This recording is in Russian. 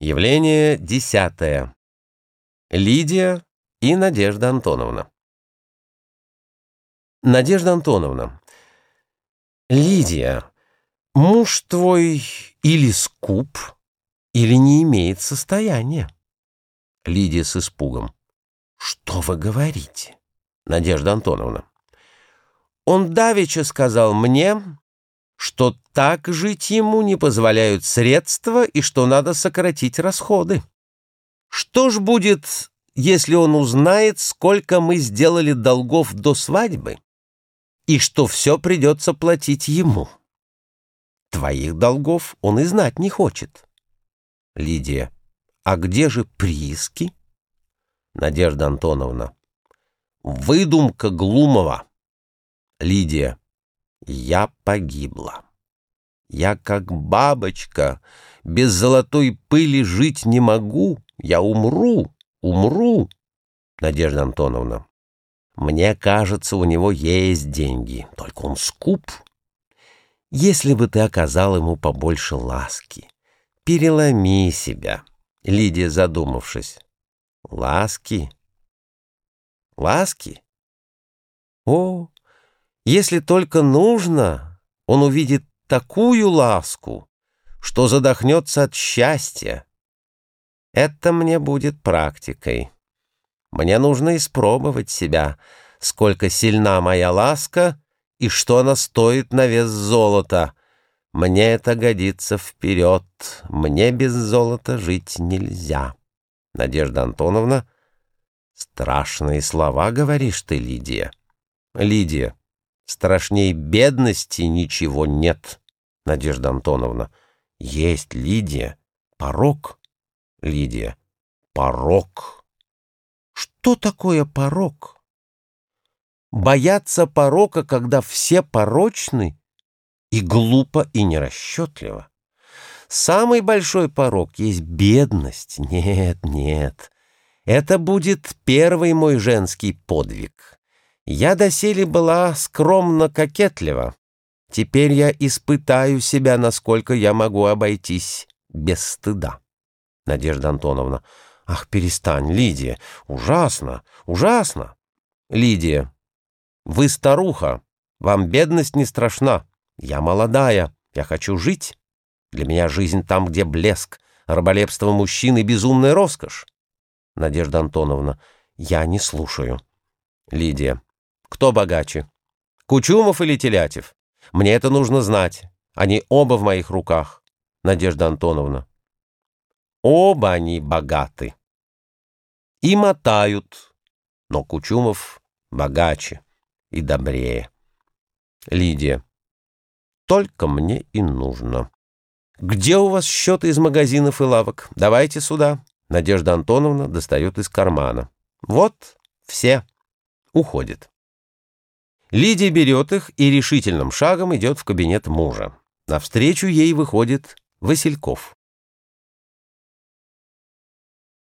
Явление десятое. Лидия и Надежда Антоновна. Надежда Антоновна. Лидия, муж твой или скуп, или не имеет состояния. Лидия с испугом. Что вы говорите? Надежда Антоновна. Он давеча сказал мне, что так жить ему не позволяют средства и что надо сократить расходы. Что ж будет, если он узнает, сколько мы сделали долгов до свадьбы, и что все придется платить ему? Твоих долгов он и знать не хочет. Лидия. А где же прииски? Надежда Антоновна. Выдумка Глумова. Лидия. Я погибла. Я как бабочка, без золотой пыли жить не могу. Я умру, умру. Надежда Антоновна. Мне кажется, у него есть деньги, только он скуп. Если бы ты оказал ему побольше ласки, переломи себя. Лидия, задумавшись. Ласки? Ласки? О, если только нужно, он увидит такую ласку, что задохнется от счастья. Это мне будет практикой. Мне нужно испробовать себя, сколько сильна моя ласка и что она стоит на вес золота. Мне это годится вперед. Мне без золота жить нельзя. Надежда Антоновна, страшные слова говоришь ты, Лидия. Лидия, Страшней бедности ничего нет, Надежда Антоновна. Есть Лидия. Порог. Лидия. Порог. Что такое порог? Бояться порока, когда все порочны, и глупо, и нерасчетливо. Самый большой порог есть бедность. Нет, нет. Это будет первый мой женский подвиг. Я доселе была скромно кокетлива. Теперь я испытаю себя, насколько я могу обойтись без стыда. Надежда Антоновна. Ах, перестань, Лидия. Ужасно, ужасно. Лидия. Вы старуха. Вам бедность не страшна. Я молодая. Я хочу жить. Для меня жизнь там, где блеск, раболепство мужчины, безумная роскошь. Надежда Антоновна. Я не слушаю. Лидия. Кто богаче? Кучумов или Телятев? Мне это нужно знать. Они оба в моих руках. Надежда Антоновна. Оба они богаты. И мотают. Но Кучумов богаче и добрее. Лидия. Только мне и нужно. Где у вас счеты из магазинов и лавок? Давайте сюда. Надежда Антоновна достает из кармана. Вот, все. Уходит. Лидия берет их и решительным шагом идет в кабинет мужа. Навстречу ей выходит Васильков.